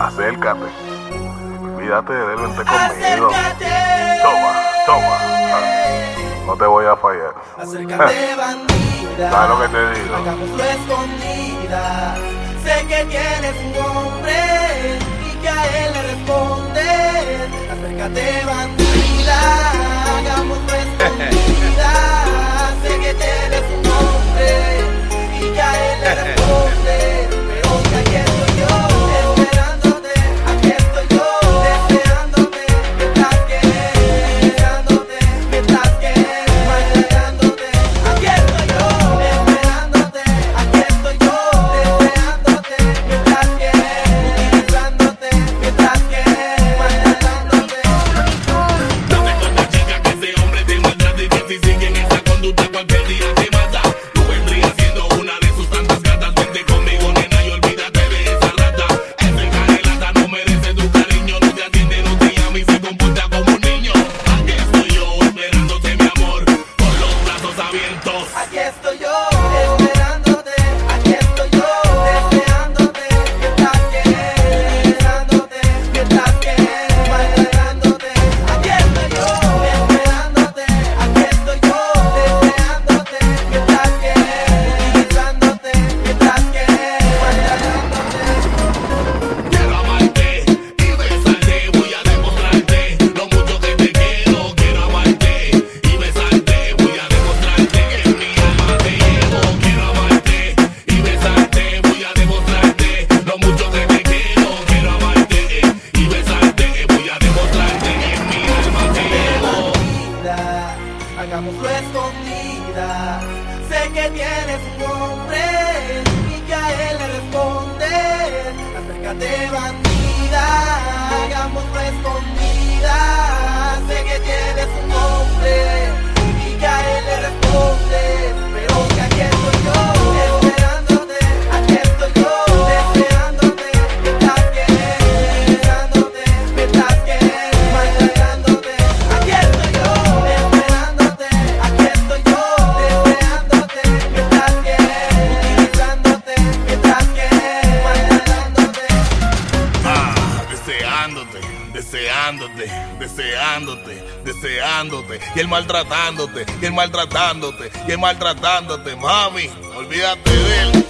acércate. Olvídate de él, vente conmigo. Acércate. Toma, toma. No te voy a fallar. Acércate, bandida. Claro que te digo. escondida. Sé que tienes un hombre. double belly, Sé que tienes un hombre, y que a él le responde. Acércate bandida, hagamos escondida. deseándote, deseándote, deseándote, y el maltratándote, y el maltratándote, y el maltratándote, mami, olvídate de él.